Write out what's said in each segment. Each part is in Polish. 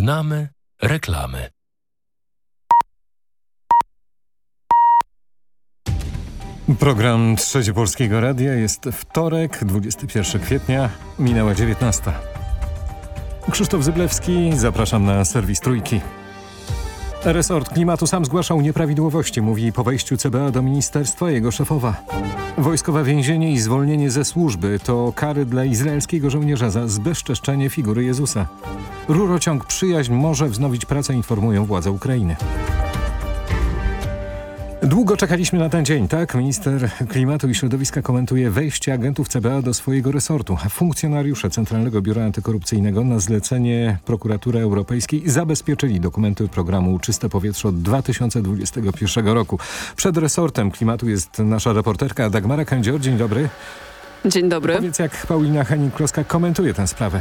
Znamy reklamy. Program Trzecie Polskiego Radia jest wtorek, 21 kwietnia, minęła 19. Krzysztof Zyblewski, zapraszam na serwis Trójki. Resort Klimatu sam zgłaszał nieprawidłowości, mówi po wejściu CBA do ministerstwa jego szefowa. Wojskowe więzienie i zwolnienie ze służby to kary dla izraelskiego żołnierza za zbezczeszczenie figury Jezusa. Rurociąg Przyjaźń może wznowić pracę, informują władze Ukrainy. Długo czekaliśmy na ten dzień, tak? Minister Klimatu i Środowiska komentuje wejście agentów CBA do swojego resortu. Funkcjonariusze Centralnego Biura Antykorupcyjnego na zlecenie Prokuratury Europejskiej zabezpieczyli dokumenty programu Czyste Powietrze od 2021 roku. Przed resortem klimatu jest nasza reporterka Dagmara Kędzior. Dzień dobry. Dzień dobry. Powiedz jak Paulina Henning-Kloska komentuje tę sprawę.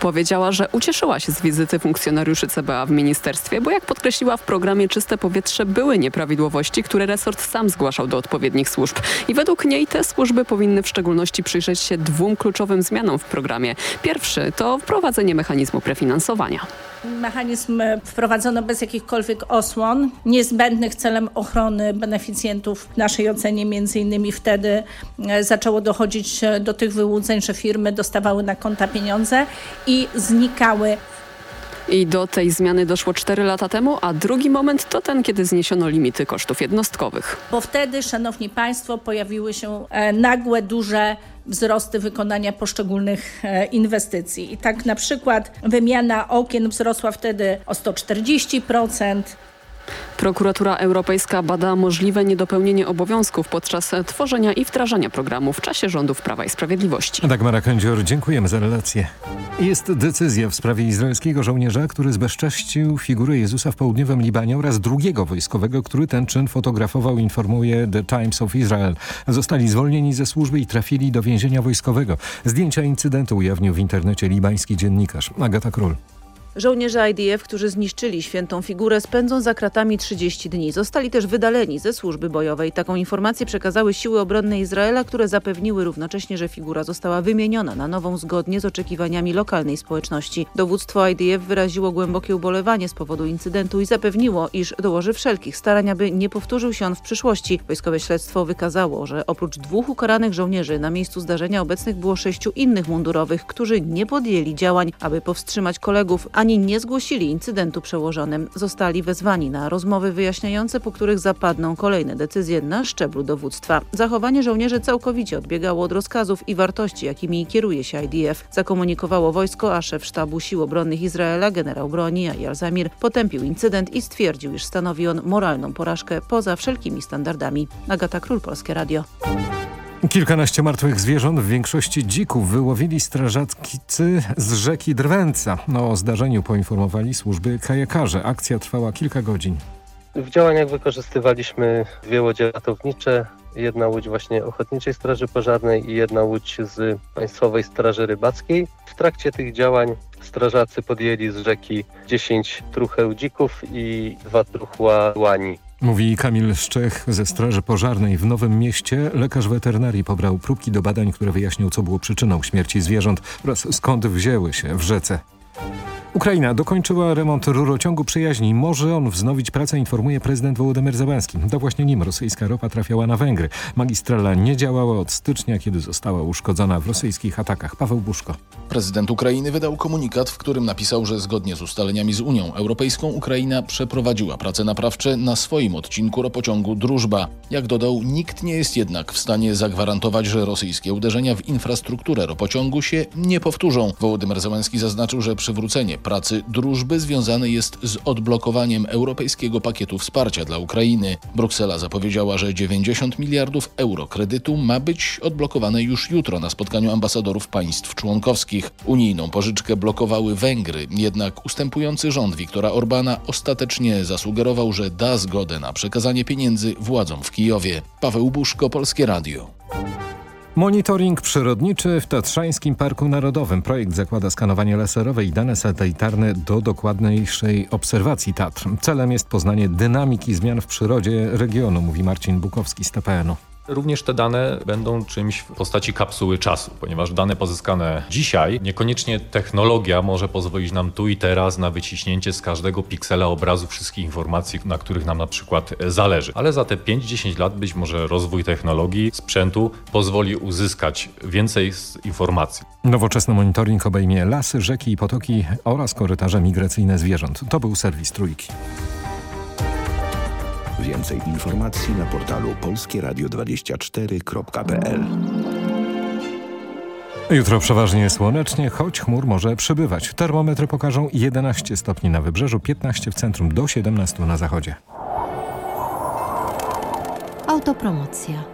Powiedziała, że ucieszyła się z wizyty funkcjonariuszy CBA w ministerstwie, bo jak podkreśliła w programie Czyste Powietrze były nieprawidłowości, które resort sam zgłaszał do odpowiednich służb. I według niej te służby powinny w szczególności przyjrzeć się dwóm kluczowym zmianom w programie. Pierwszy to wprowadzenie mechanizmu prefinansowania. Mechanizm wprowadzono bez jakichkolwiek osłon, niezbędnych celem ochrony beneficjentów. W naszej ocenie między innymi wtedy e, zaczęło dochodzić do tych wyłudzeń, że firmy dostawały na konta pieniądze i znikały. I do tej zmiany doszło 4 lata temu, a drugi moment to ten, kiedy zniesiono limity kosztów jednostkowych. Bo wtedy, szanowni państwo, pojawiły się e, nagłe, duże wzrosty wykonania poszczególnych e, inwestycji. I tak na przykład wymiana okien wzrosła wtedy o 140%, Prokuratura Europejska bada możliwe niedopełnienie obowiązków podczas tworzenia i wdrażania programu w czasie rządów Prawa i Sprawiedliwości. Dagmara Kędzior, dziękujemy za relację. Jest decyzja w sprawie izraelskiego żołnierza, który zbezcześcił figurę Jezusa w południowym Libanie oraz drugiego wojskowego, który ten czyn fotografował, informuje The Times of Israel. Zostali zwolnieni ze służby i trafili do więzienia wojskowego. Zdjęcia incydentu ujawnił w internecie libański dziennikarz Agata Król. Żołnierze IDF, którzy zniszczyli świętą figurę, spędzą za kratami 30 dni. Zostali też wydaleni ze służby bojowej. Taką informację przekazały siły obronne Izraela, które zapewniły równocześnie, że figura została wymieniona na nową zgodnie z oczekiwaniami lokalnej społeczności. Dowództwo IDF wyraziło głębokie ubolewanie z powodu incydentu i zapewniło, iż dołoży wszelkich starań, aby nie powtórzył się on w przyszłości. Wojskowe śledztwo wykazało, że oprócz dwóch ukaranych żołnierzy na miejscu zdarzenia obecnych było sześciu innych mundurowych, którzy nie podjęli działań, aby powstrzymać kolegów, ani nie zgłosili incydentu przełożonym. Zostali wezwani na rozmowy wyjaśniające, po których zapadną kolejne decyzje na szczeblu dowództwa. Zachowanie żołnierzy całkowicie odbiegało od rozkazów i wartości, jakimi kieruje się IDF. Zakomunikowało wojsko, a szef sztabu sił obronnych Izraela, generał broni Ayal Zamir, potępił incydent i stwierdził, iż stanowi on moralną porażkę poza wszelkimi standardami. Agata Król, Polskie Radio. Kilkanaście martwych zwierząt, w większości dzików, wyłowili strażacy z rzeki Drwęca. No, o zdarzeniu poinformowali służby kajakarze. Akcja trwała kilka godzin. W działaniach wykorzystywaliśmy dwie łodzie ratownicze, jedna łódź właśnie Ochotniczej Straży Pożarnej i jedna łódź z Państwowej Straży Rybackiej. W trakcie tych działań strażacy podjęli z rzeki 10 trucheł dzików i dwa truchła łani. Mówi Kamil Szczech ze Straży Pożarnej w Nowym Mieście. Lekarz weterynarii pobrał próbki do badań, które wyjaśnią, co było przyczyną śmierci zwierząt oraz skąd wzięły się w rzece. Ukraina dokończyła remont rurociągu przyjaźni. Może on wznowić pracę, informuje prezydent Wołodymyr Zełenski. To właśnie nim rosyjska ropa trafiała na Węgry. Magistrala nie działała od stycznia, kiedy została uszkodzona w rosyjskich atakach. Paweł Buszko. Prezydent Ukrainy wydał komunikat, w którym napisał, że zgodnie z ustaleniami z Unią Europejską Ukraina przeprowadziła prace naprawcze na swoim odcinku ropociągu Drużba. Jak dodał, nikt nie jest jednak w stanie zagwarantować, że rosyjskie uderzenia w infrastrukturę ropociągu się nie powtórzą. Wołodymyr Zełenski zaznaczył, że przywrócenie pracy drużby związane jest z odblokowaniem europejskiego pakietu wsparcia dla Ukrainy. Bruksela zapowiedziała, że 90 miliardów euro kredytu ma być odblokowane już jutro na spotkaniu ambasadorów państw członkowskich. Unijną pożyczkę blokowały Węgry, jednak ustępujący rząd Viktora Orbana ostatecznie zasugerował, że da zgodę na przekazanie pieniędzy władzom w Kijowie. Paweł Buszko, Polskie Radio. Monitoring przyrodniczy w Tatrzańskim Parku Narodowym. Projekt zakłada skanowanie laserowe i dane satelitarne do dokładniejszej obserwacji Tatr. Celem jest poznanie dynamiki zmian w przyrodzie regionu, mówi Marcin Bukowski z TPN-u. Również te dane będą czymś w postaci kapsuły czasu, ponieważ dane pozyskane dzisiaj, niekoniecznie technologia może pozwolić nam tu i teraz na wyciśnięcie z każdego piksela obrazu wszystkich informacji, na których nam na przykład zależy. Ale za te 5-10 lat być może rozwój technologii, sprzętu pozwoli uzyskać więcej informacji. Nowoczesny monitoring obejmie lasy, rzeki i potoki oraz korytarze migracyjne zwierząt. To był serwis Trójki. Więcej informacji na portalu polskieradio24.pl Jutro przeważnie słonecznie, choć chmur może przybywać. Termometry pokażą 11 stopni na wybrzeżu, 15 w centrum, do 17 na zachodzie. Autopromocja.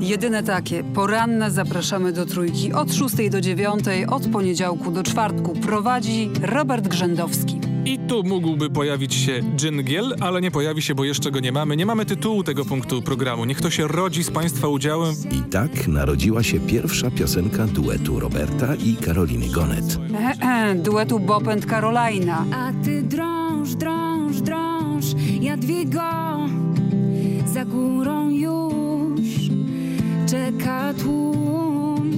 Jedyne takie. Poranne zapraszamy do trójki od 6 do 9, od poniedziałku do czwartku. Prowadzi Robert Grzędowski. I tu mógłby pojawić się dżingiel, ale nie pojawi się, bo jeszcze go nie mamy. Nie mamy tytułu tego punktu programu. Niech to się rodzi z Państwa udziałem. I tak narodziła się pierwsza piosenka duetu Roberta i Karoliny Gonet. E, e, duetu Bob and Carolina. A ty drąż, drąż, drąż, Jadwigo, za górą już czeka tłum.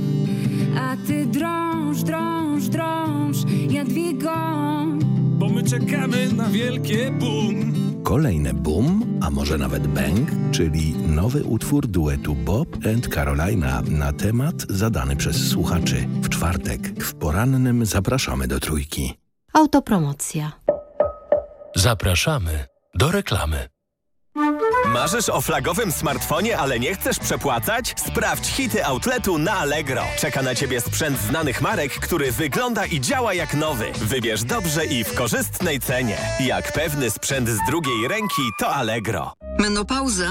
A ty drąż, drąż, drąż, Jadwigo, my czekamy na wielkie boom. Kolejne boom, a może nawet bang, czyli nowy utwór duetu Bob and Carolina na temat zadany przez słuchaczy. W czwartek w porannym zapraszamy do trójki. Autopromocja. Zapraszamy do reklamy. Marzysz o flagowym smartfonie, ale nie chcesz przepłacać? Sprawdź hity outletu na Allegro. Czeka na Ciebie sprzęt znanych marek, który wygląda i działa jak nowy. Wybierz dobrze i w korzystnej cenie. Jak pewny sprzęt z drugiej ręki, to Allegro. Menopauza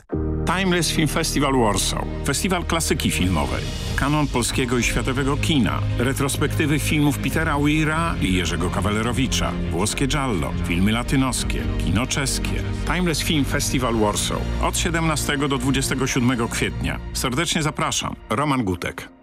Timeless Film Festival Warsaw. Festiwal klasyki filmowej. Kanon polskiego i światowego kina. Retrospektywy filmów Petera Weira i Jerzego Kawalerowicza. Włoskie Giallo. Filmy latynoskie. Kino czeskie. Timeless Film Festival Warsaw. Od 17 do 27 kwietnia. Serdecznie zapraszam. Roman Gutek.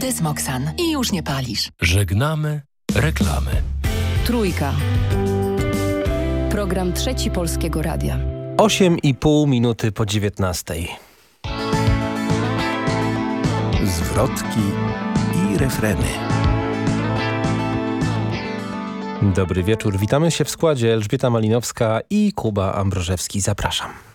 Desmoxan. I już nie palisz. Żegnamy reklamy. Trójka. Program Trzeci Polskiego Radia. 8,5 minuty po 19. Zwrotki i refreny. Dobry wieczór. Witamy się w składzie Elżbieta Malinowska i Kuba Ambrożewski. Zapraszam.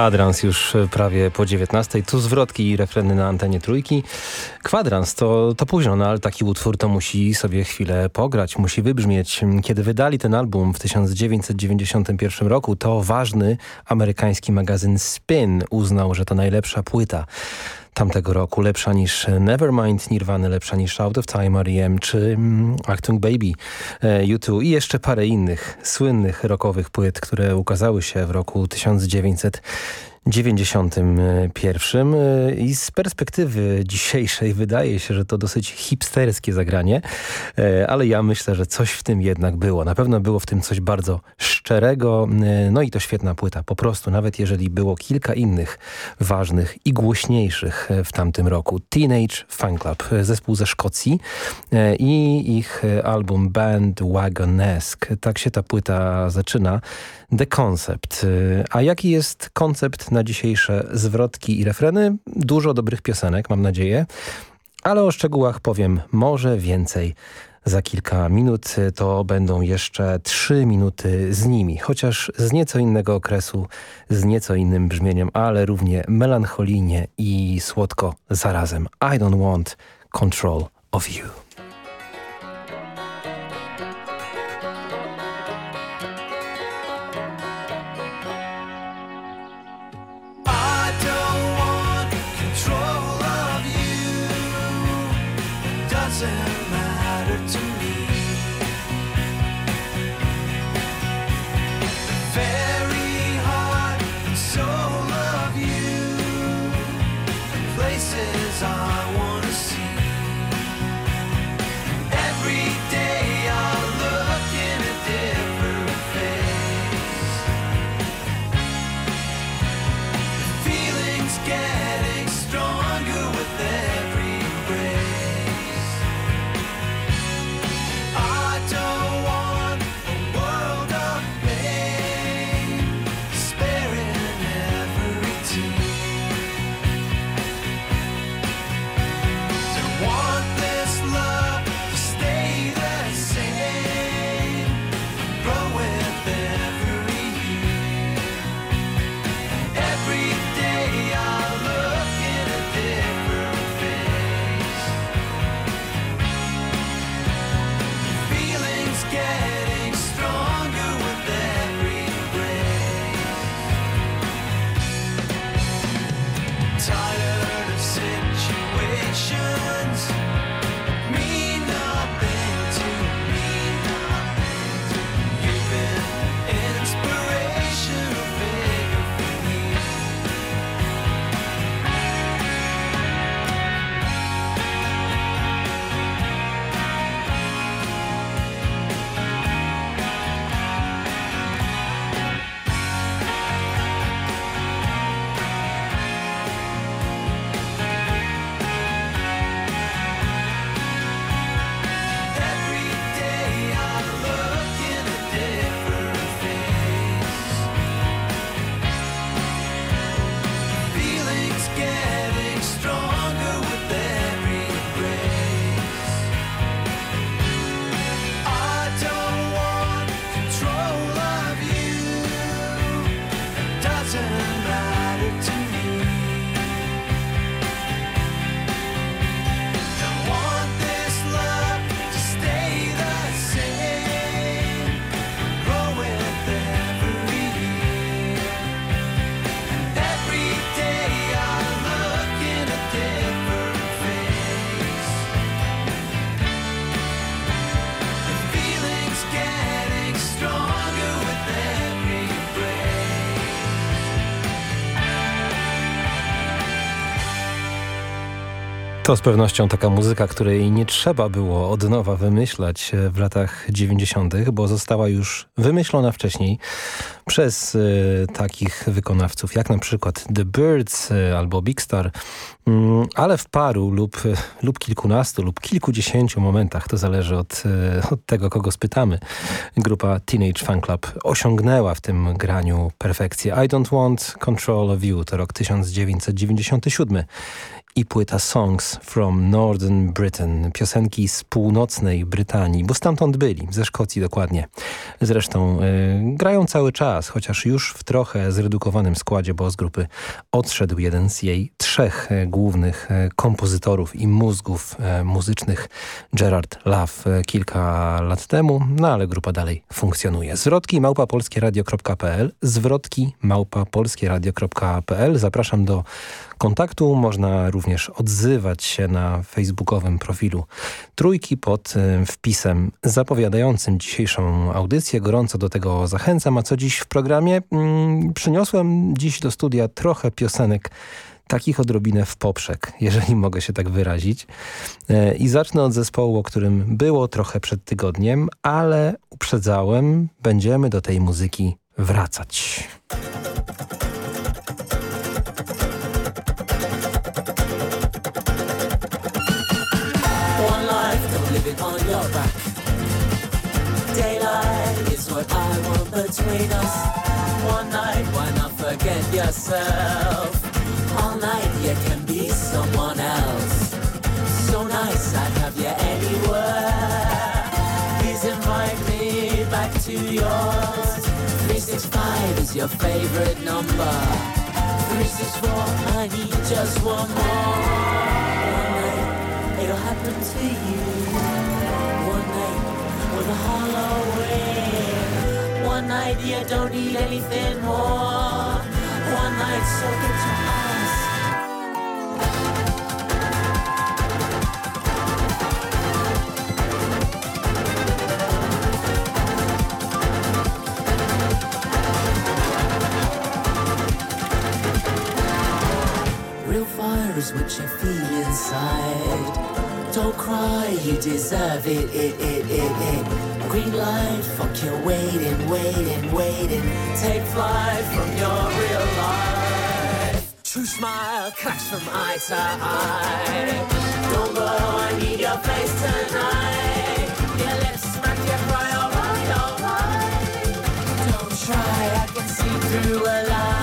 Kwadrans już prawie po 19. Tu zwrotki i refreny na antenie trójki. Kwadrans to, to późno, no ale taki utwór to musi sobie chwilę pograć, musi wybrzmieć. Kiedy wydali ten album w 1991 roku, to ważny amerykański magazyn Spin uznał, że to najlepsza płyta tamtego roku, lepsza niż Nevermind Nirvana, lepsza niż Out of Time R.E.M. czy mm, Baby e, U2 i jeszcze parę innych słynnych rockowych płyt, które ukazały się w roku 1900 91 e, i z perspektywy dzisiejszej wydaje się, że to dosyć hipsterskie zagranie, e, ale ja myślę, że coś w tym jednak było. Na pewno było w tym coś bardzo szczerego, e, no i to świetna płyta. Po prostu, nawet jeżeli było kilka innych ważnych i głośniejszych w tamtym roku. Teenage Fan Club, zespół ze Szkocji i ich album Band Wagonesque. Tak się ta płyta zaczyna. The Concept. A jaki jest koncept na dzisiejsze zwrotki i refreny? Dużo dobrych piosenek, mam nadzieję. Ale o szczegółach powiem może więcej za kilka minut. To będą jeszcze trzy minuty z nimi, chociaż z nieco innego okresu, z nieco innym brzmieniem, ale równie melancholijnie i słodko zarazem. I don't want control of you. To z pewnością taka muzyka, której nie trzeba było od nowa wymyślać e, w latach 90., bo została już wymyślona wcześniej przez y, takich wykonawców jak na przykład The Birds y, albo Big Star, y, ale w paru lub, lub kilkunastu lub kilkudziesięciu momentach, to zależy od, od tego, kogo spytamy, grupa Teenage Fan Club osiągnęła w tym graniu perfekcję. I Don't Want Control of You to rok 1997 i płyta Songs from Northern Britain, piosenki z północnej Brytanii, bo stamtąd byli, ze Szkocji dokładnie. Zresztą y, grają cały czas, chociaż już w trochę zredukowanym składzie, bo z grupy odszedł jeden z jej trzech y, głównych y, kompozytorów i mózgów muzycznych, Gerard Love, kilka lat temu, no ale grupa dalej funkcjonuje. Zwrotki małpapolskieradio.pl, zwrotki małpapolskieradio.pl. Zapraszam do kontaktu. Można również odzywać się na facebookowym profilu Trójki pod y, wpisem zapowiadającym dzisiejszą audycję. Gorąco do tego zachęcam. A co dziś w programie? Mm, przyniosłem dziś do studia trochę piosenek takich odrobinę w poprzek, jeżeli mogę się tak wyrazić. Y, I zacznę od zespołu, o którym było trochę przed tygodniem, ale uprzedzałem, będziemy do tej muzyki wracać. On your back. Daylight is what I want between us. One night, why not forget yourself? All night, you can be someone else. So nice, I'd have you anywhere. Please invite me back to yours. 365 is your favorite number. 364, I need just one more. One night, it'll happen to you Halloween. One night, you don't need anything more. One night, so get your eyes. Real fire is what you feel inside. Don't cry, you deserve it, it, it, it, it. Green light, fuck your waiting, waiting, waiting. Take flight from your real life. True smile cracks from eye to eye. Don't go, I need your face tonight. Your lips smack, you cry, alright, alright. Don't try, I can see through a lie.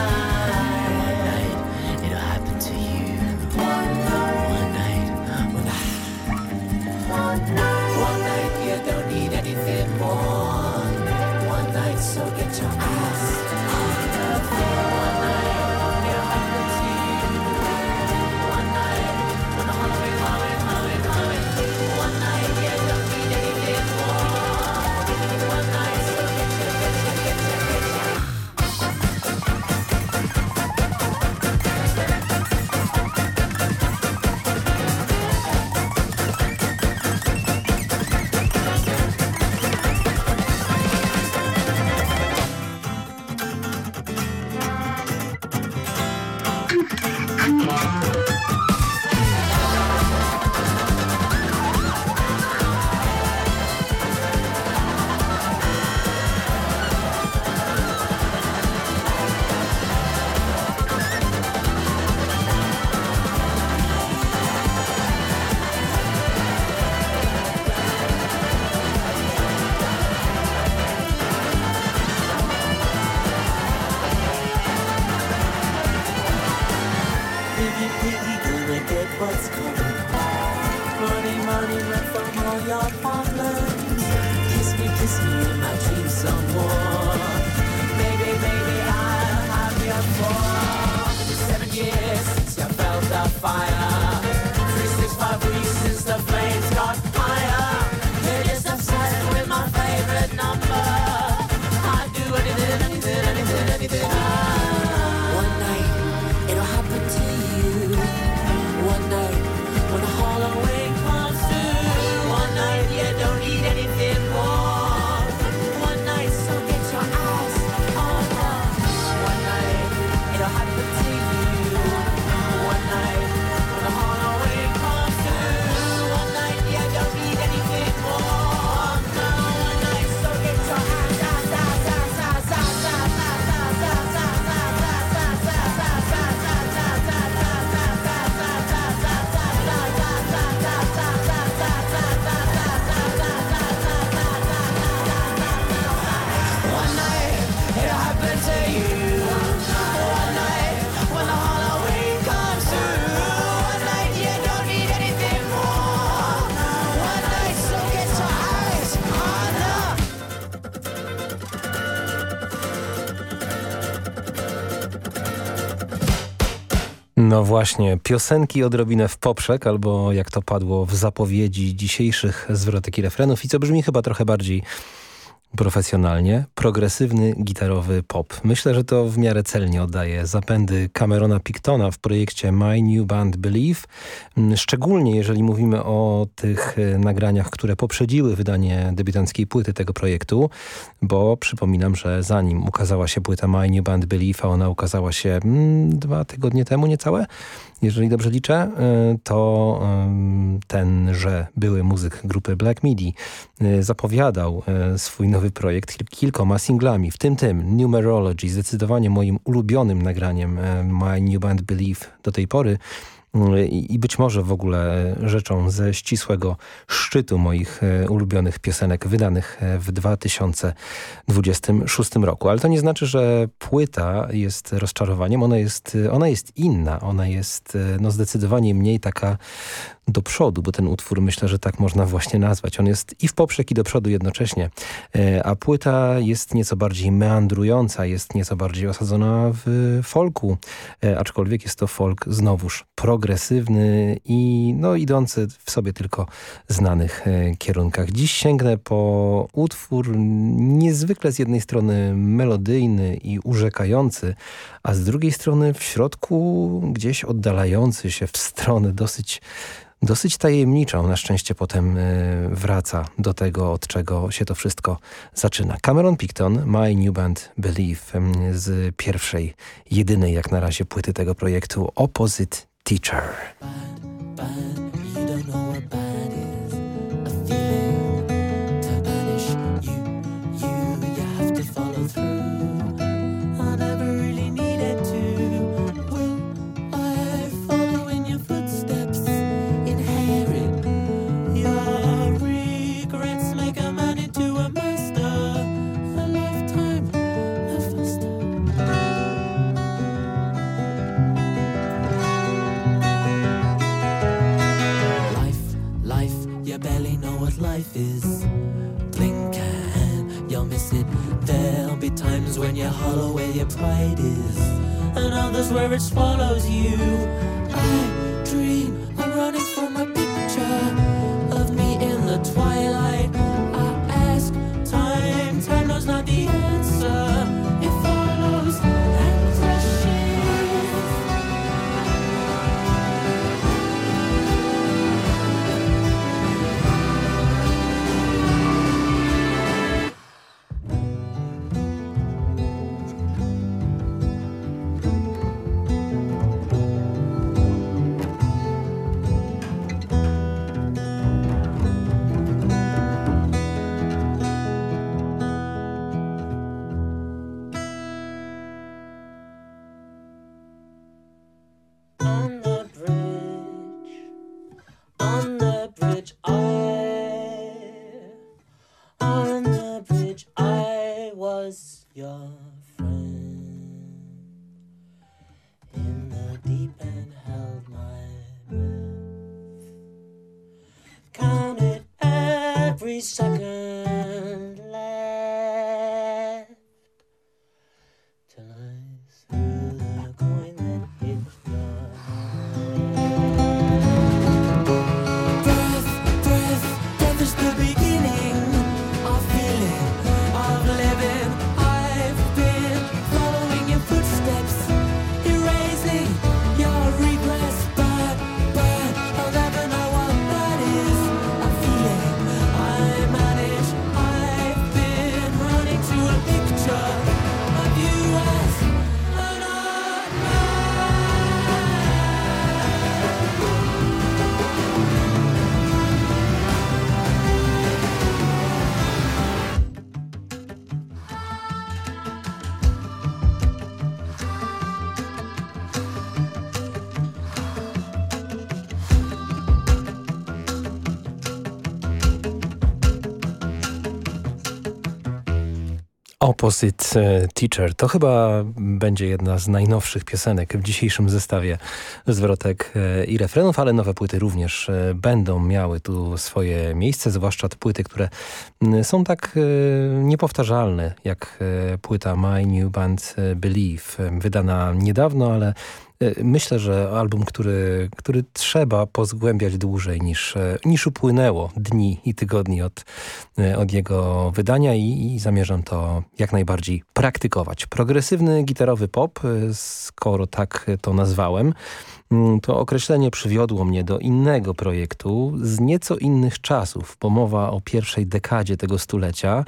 No właśnie, piosenki odrobinę w poprzek, albo jak to padło w zapowiedzi dzisiejszych zwrotek i refrenów. I co brzmi chyba trochę bardziej profesjonalnie, progresywny gitarowy pop. Myślę, że to w miarę celnie oddaje zapędy Camerona Pictona w projekcie My New Band Believe. Mm, szczególnie jeżeli mówimy o tych e, nagraniach, które poprzedziły wydanie debiutanckiej płyty tego projektu, bo przypominam, że zanim ukazała się płyta My New Band Believe, a ona ukazała się mm, dwa tygodnie temu niecałe, jeżeli dobrze liczę, e, to tenże były muzyk grupy Black Midi e, zapowiadał swój nowy projekt kilkoma singlami, w tym tym Numerology, zdecydowanie moim ulubionym nagraniem My New Band Believe do tej pory i być może w ogóle rzeczą ze ścisłego szczytu moich e, ulubionych piosenek wydanych e, w 2026 roku. Ale to nie znaczy, że płyta jest rozczarowaniem. Ona jest, ona jest inna. Ona jest e, no, zdecydowanie mniej taka do przodu, bo ten utwór myślę, że tak można właśnie nazwać. On jest i w poprzek i do przodu jednocześnie, e, a płyta jest nieco bardziej meandrująca, jest nieco bardziej osadzona w folku, e, aczkolwiek jest to folk znowuż progresywny i no idący w sobie tylko znanych e, kierunkach. Dziś sięgnę po utwór niezwykle z jednej strony melodyjny i urzekający, a z drugiej strony w środku gdzieś oddalający się w stronę dosyć dosyć tajemniczą. Na szczęście potem y, wraca do tego, od czego się to wszystko zaczyna. Cameron Picton, My New Band Believe z pierwszej, jedynej jak na razie płyty tego projektu Opposite Teacher. life hollow where your pride is, and others where it swallows you. Opposite e, Teacher. To chyba będzie jedna z najnowszych piosenek w dzisiejszym zestawie zwrotek e, i refrenów, ale nowe płyty również e, będą miały tu swoje miejsce, zwłaszcza te płyty, które są tak niepowtarzalne jak płyta My New Band Believe, wydana niedawno, ale Myślę, że album, który, który trzeba pozgłębiać dłużej niż, niż upłynęło dni i tygodni od, od jego wydania i, i zamierzam to jak najbardziej praktykować. Progresywny gitarowy pop, skoro tak to nazwałem, to określenie przywiodło mnie do innego projektu z nieco innych czasów, bo mowa o pierwszej dekadzie tego stulecia.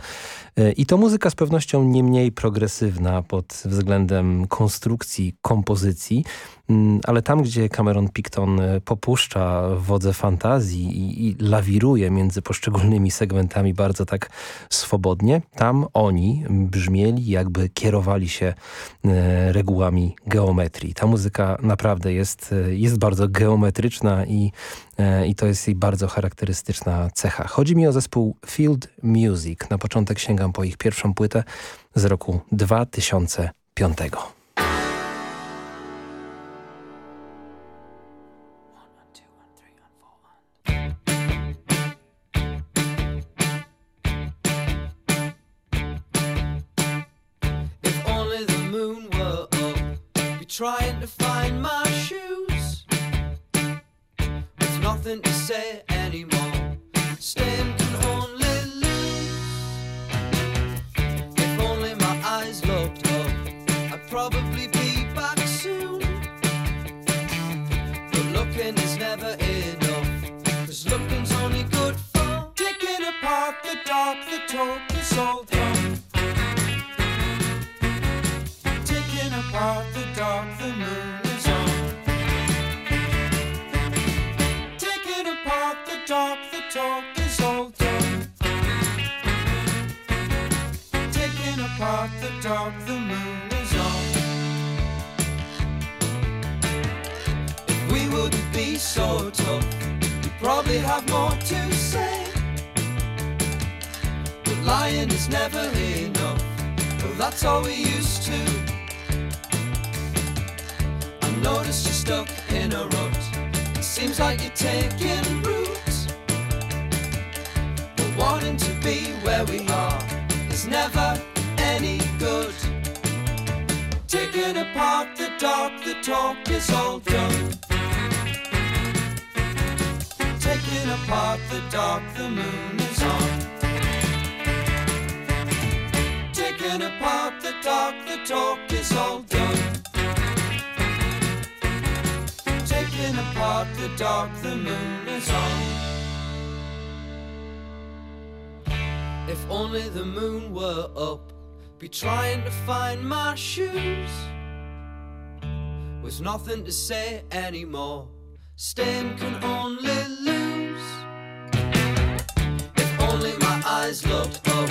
E, i to muzyka z pewnością nie mniej progresywna pod względem konstrukcji, kompozycji, Mm, ale tam, gdzie Cameron Picton e, popuszcza wodze fantazji i, i, lawiruje między poszczególnymi segmentami bardzo tak swobodnie, tam oni brzmieli jakby kierowali się e, regułami geometrii. Ta muzyka naprawdę jest, e, jest bardzo geometryczna i, i to jest jej bardzo charakterystyczna cecha. Chodzi mi o zespół Field Music. Na początek sięgam po ich pierwszą płytę z roku 2005. To find my shoes. There's nothing to say anymore. Staying Apart the dark, the moon is on. If we wouldn't be so tough, we'd probably have more to say. But lying is never enough. Well, that's all we used to I notice you're stuck in a rut. It seems like you're taking roots. But wanting to be where we are is never any good. Taking apart the dark, the talk is all done. Taking apart the dark, the moon is on. Taking apart the dark, the talk is all done. taking apart the dark the moon is on. If only the moon were up, be trying to find my shoes. With nothing to say anymore, staying can only lose. If only my eyes looked up,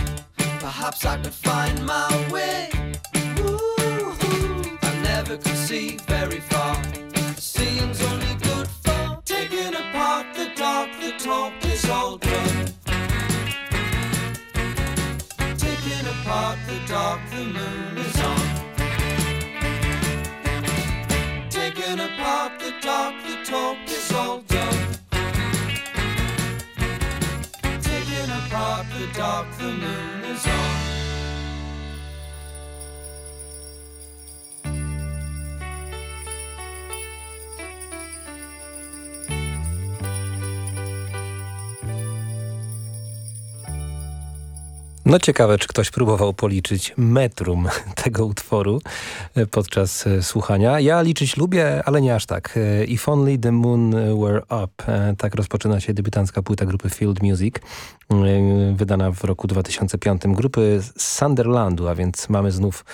perhaps I could find my way. Ooh, I never could see very far. Seeing's only good for taking apart the dark, the talk the apart the dark, the talk is all done. Apart the dark, the moon No ciekawe, czy ktoś próbował policzyć metrum tego utworu e, podczas e, słuchania. Ja liczyć lubię, ale nie aż tak. E, If Only the Moon Were Up. Tak rozpoczyna się debiutancka płyta grupy Field Music, wydana w roku 2005. Grupy Sunderlandu, a więc mamy znów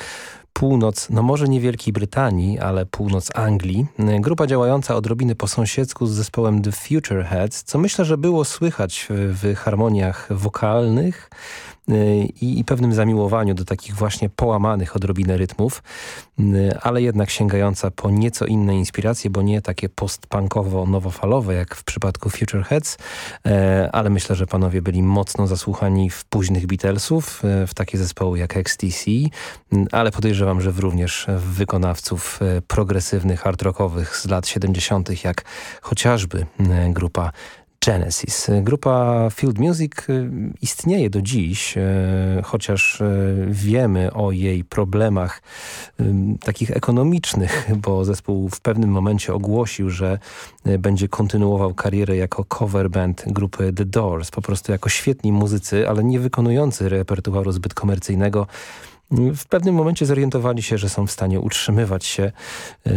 północ, no może nie Wielkiej Brytanii, ale północ Anglii. Grupa działająca odrobiny po sąsiedzku z zespołem The Future Heads, co myślę, że było słychać w harmoniach wokalnych, i, i pewnym zamiłowaniu do takich właśnie połamanych odrobinę rytmów, y, ale jednak sięgająca po nieco inne inspiracje, bo nie takie postpunkowo-nowofalowe jak w przypadku Future Heads, y, ale myślę, że panowie byli mocno zasłuchani w późnych Beatlesów, w takie zespoły jak XTC, ale podejrzewam, że również w wykonawców progresywnych, hard rockowych z lat 70. jak chociażby grupa Genesis. Grupa Field Music y, istnieje do dziś, y, chociaż y, wiemy o jej problemach takich ekonomicznych, bo zespół w pewnym momencie ogłosił, że będzie kontynuował karierę jako cover band grupy The Doors, po prostu jako świetni muzycy, ale nie wykonujący repertuaru zbyt komercyjnego, w pewnym momencie zorientowali się, że są w stanie utrzymywać się e,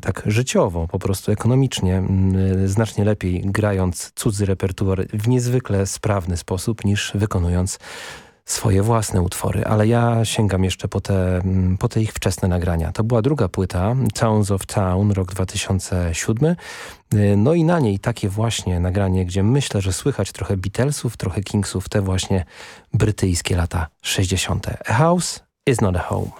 tak życiowo, po prostu ekonomicznie, znacznie lepiej grając cudzy repertuar w niezwykle sprawny sposób niż wykonując swoje własne utwory, ale ja sięgam jeszcze po te, po te ich wczesne nagrania. To była druga płyta, Towns of Town, rok 2007. E, no i na niej takie właśnie nagranie, gdzie myślę, że słychać trochę Beatlesów, trochę Kingsów, te właśnie brytyjskie lata 60. A House is not a home.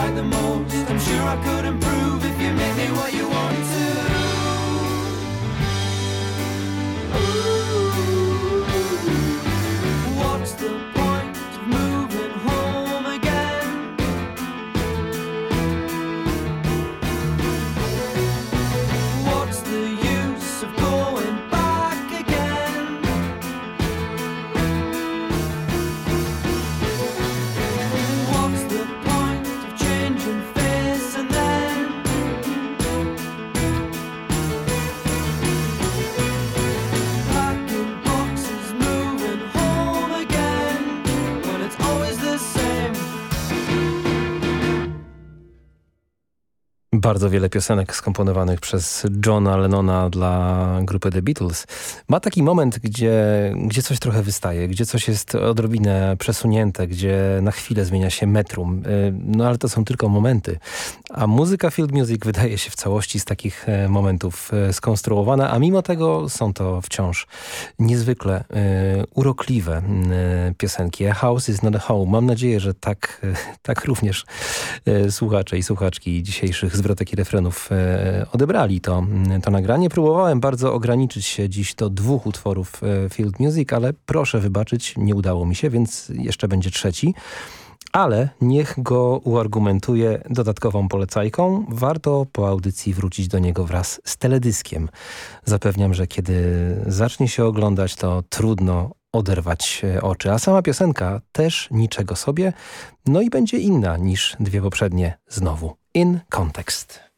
Things the most. I'm sure I could improve if you make me what you want to. What's Bardzo wiele piosenek skomponowanych przez Johna Lennona dla grupy The Beatles. Ma taki moment, gdzie, gdzie coś trochę wystaje, gdzie coś jest odrobinę przesunięte, gdzie na chwilę zmienia się metrum. Y, No ale to są tylko momenty. A muzyka Field Music wydaje się w całości z takich e, momentów e, skonstruowana, a mimo tego są to wciąż niezwykle e, urokliwe piosenki. A House is not a home. Mam nadzieję, że tak, tak również słuchacze i słuchaczki dzisiejszych zwrotek i refrenów e, odebrali to, to nagranie. Próbowałem bardzo ograniczyć się dziś do dwóch utworów e, Field Music, ale proszę wybaczyć, nie udało mi się, więc jeszcze będzie trzeci ale niech go uargumentuje dodatkową polecajką. Warto po audycji wrócić do niego wraz z teledyskiem. Zapewniam, że kiedy zacznie się oglądać, to trudno oderwać e, oczy. A sama piosenka też niczego sobie, no i będzie inna niż dwie poprzednie znowu. In Context.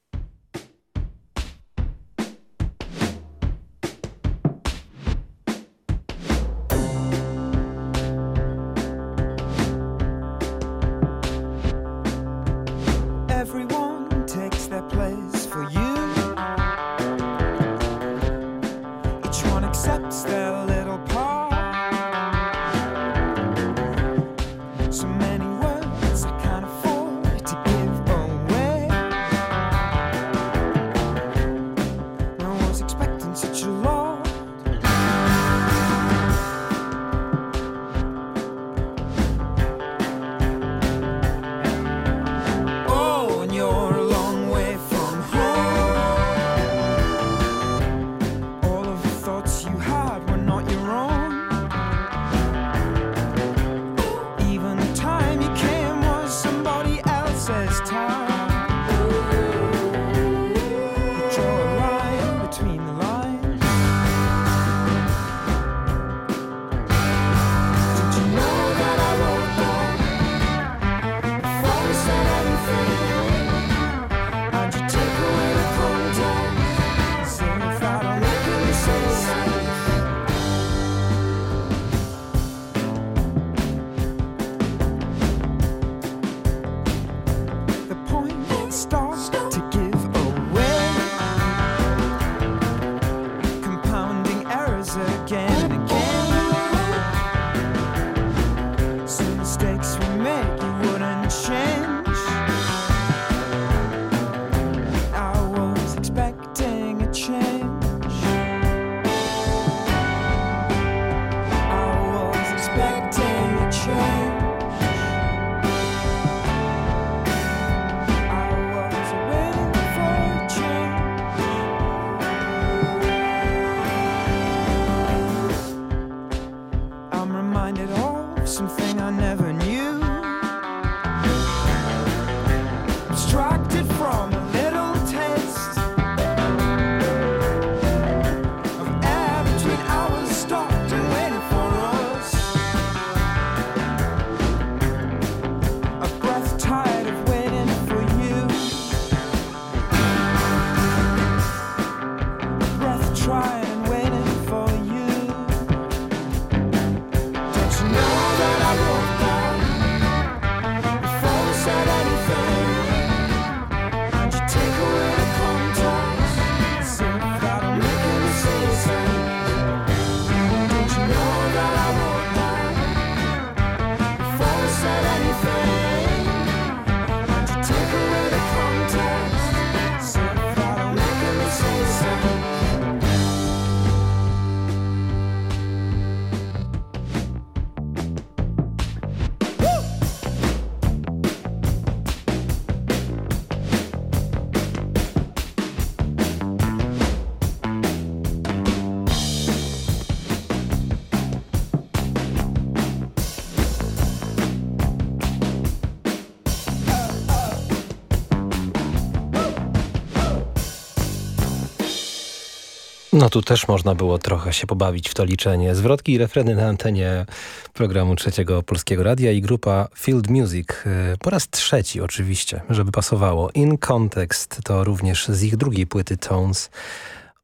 No tu też można było trochę się pobawić w to liczenie. Zwrotki i refreny na antenie programu Trzeciego Polskiego Radia i grupa Field Music. E, po raz trzeci oczywiście, żeby pasowało. In Context to również z ich drugiej płyty Tones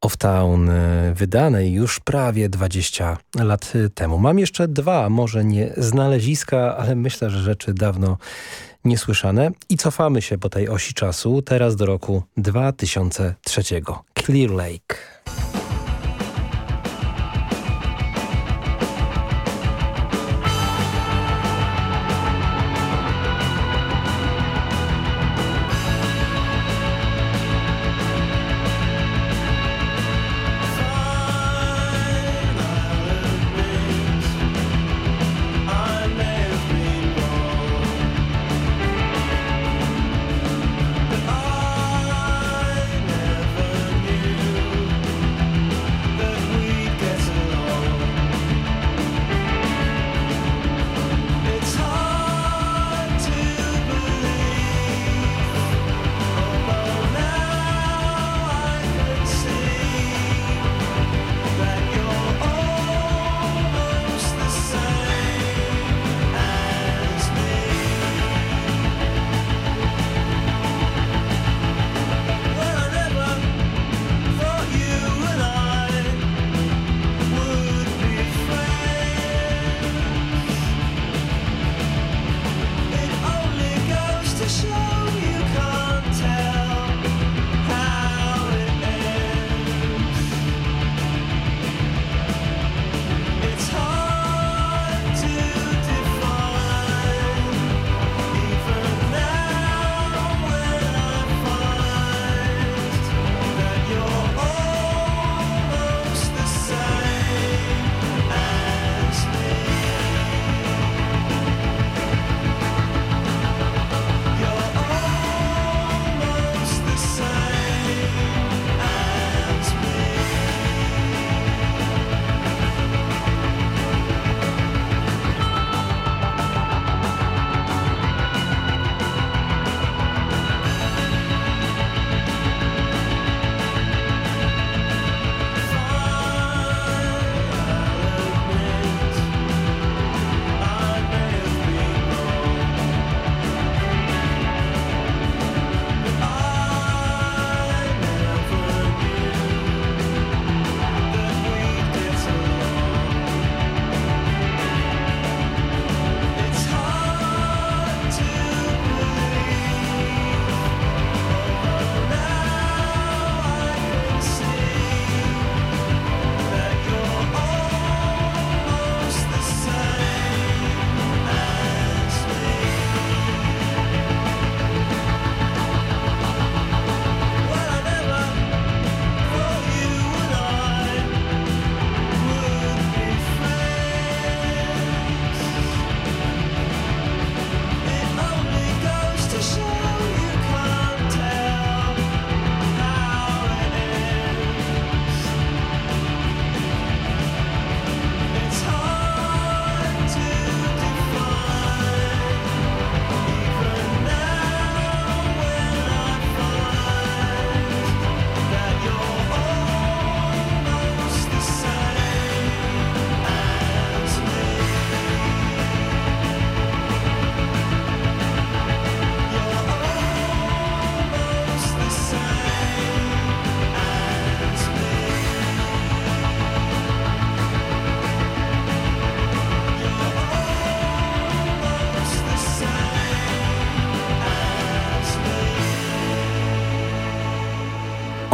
of Town, e, wydanej już prawie 20 lat temu. Mam jeszcze dwa, może nie znaleziska, ale myślę, że rzeczy dawno niesłyszane. I cofamy się po tej osi czasu, teraz do roku 2003. Clear Lake.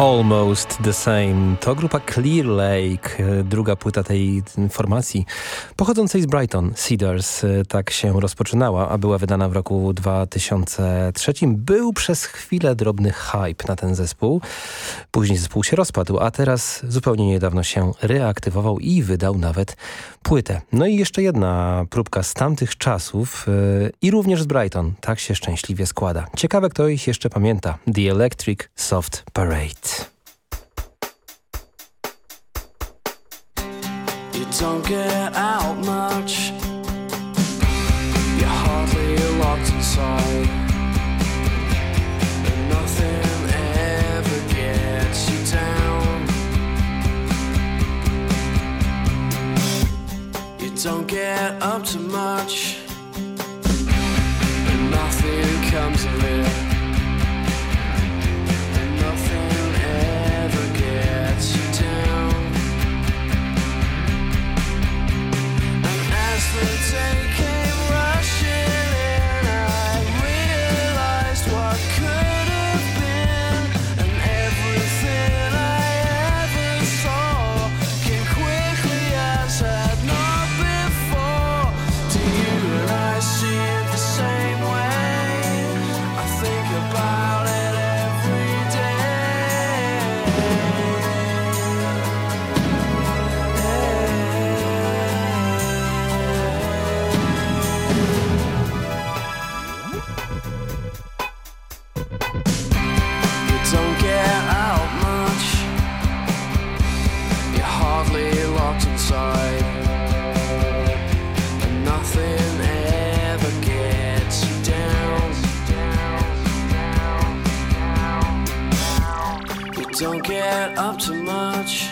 Almost the Same. To grupa Clear Lake, druga płyta tej formacji, pochodzącej z Brighton, Cedars. Tak się rozpoczynała, a była wydana w roku 2003. Był przez chwilę drobny hype na ten zespół. Później zespół się rozpadł, a teraz zupełnie niedawno się reaktywował i wydał nawet płytę. No i jeszcze jedna próbka z tamtych czasów yy, i również z Brighton. Tak się szczęśliwie składa. Ciekawe, kto ich jeszcze pamięta. The Electric Soft Parade. You don't get out much. You're hardly locked inside. And nothing ever gets you down. You don't get up to much. And nothing comes of it. And as don't get up to much.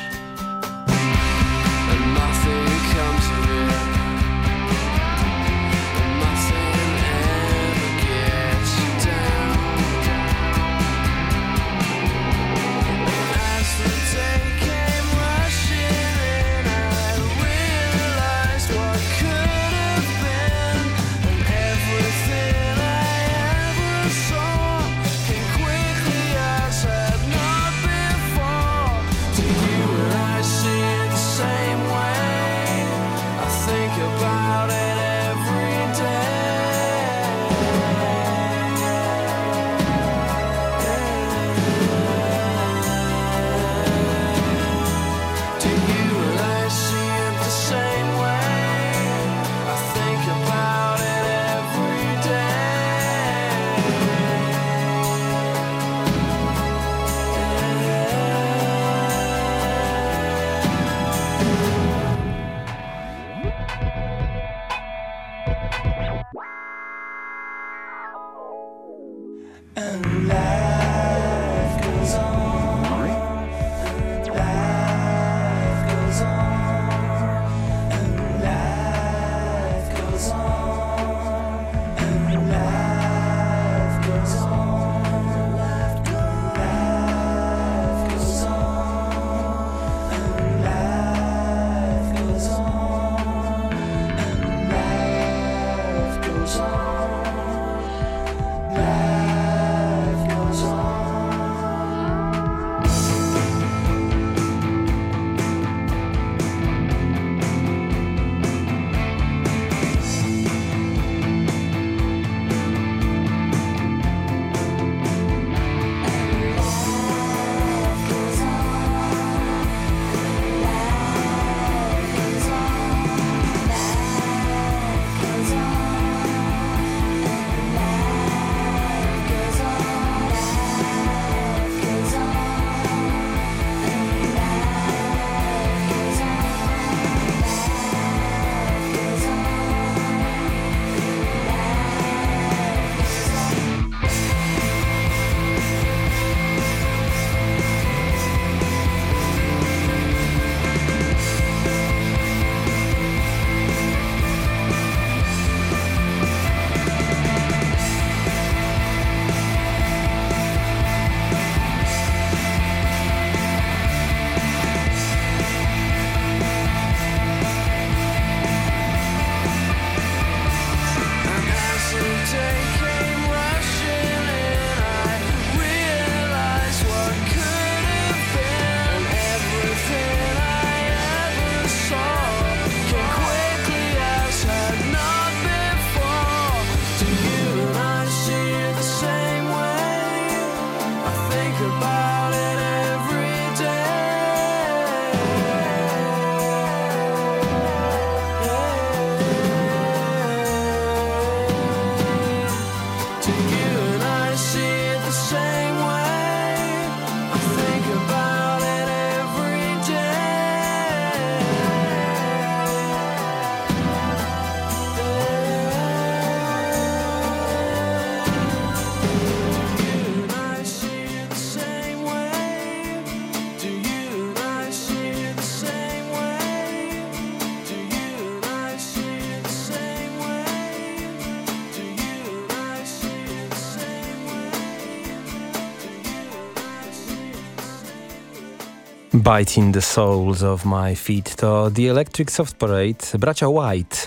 Bite in the Souls of My Feet. To The Electric Soft Parade, bracia White.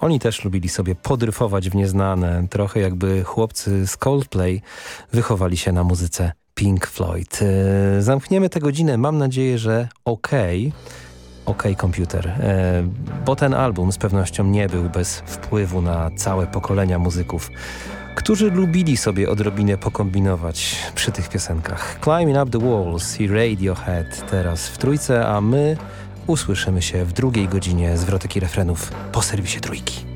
Oni też lubili sobie podryfować w nieznane, trochę jakby chłopcy z Coldplay wychowali się na muzyce Pink Floyd. E, zamkniemy tę godzinę, mam nadzieję, że ok, ok komputer, e, bo ten album z pewnością nie był bez wpływu na całe pokolenia muzyków którzy lubili sobie odrobinę pokombinować przy tych piosenkach. Climbing Up the Walls i Radiohead teraz w trójce, a my usłyszymy się w drugiej godzinie zwrotek i refrenów po serwisie trójki.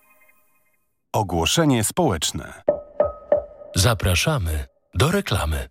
Ogłoszenie społeczne. Zapraszamy do reklamy.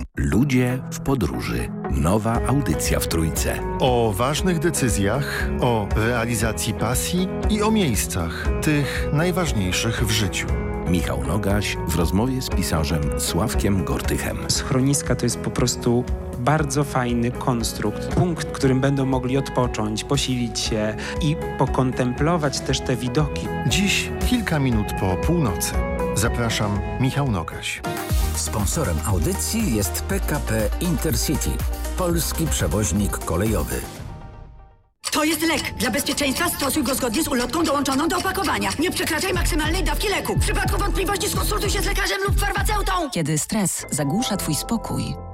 Ludzie w podróży. Nowa audycja w Trójce. O ważnych decyzjach, o realizacji pasji i o miejscach, tych najważniejszych w życiu. Michał Nogaś w rozmowie z pisarzem Sławkiem Gortychem. Schroniska to jest po prostu bardzo fajny konstrukt, punkt, w którym będą mogli odpocząć, posilić się i pokontemplować też te widoki. Dziś kilka minut po północy. Zapraszam, Michał Nogaś. Sponsorem audycji jest PKP Intercity, polski przewoźnik kolejowy. To jest lek. Dla bezpieczeństwa stosuj go zgodnie z ulotką dołączoną do opakowania. Nie przekraczaj maksymalnej dawki leku. W przypadku wątpliwości skonsultuj się z lekarzem lub farmaceutą. Kiedy stres zagłusza Twój spokój,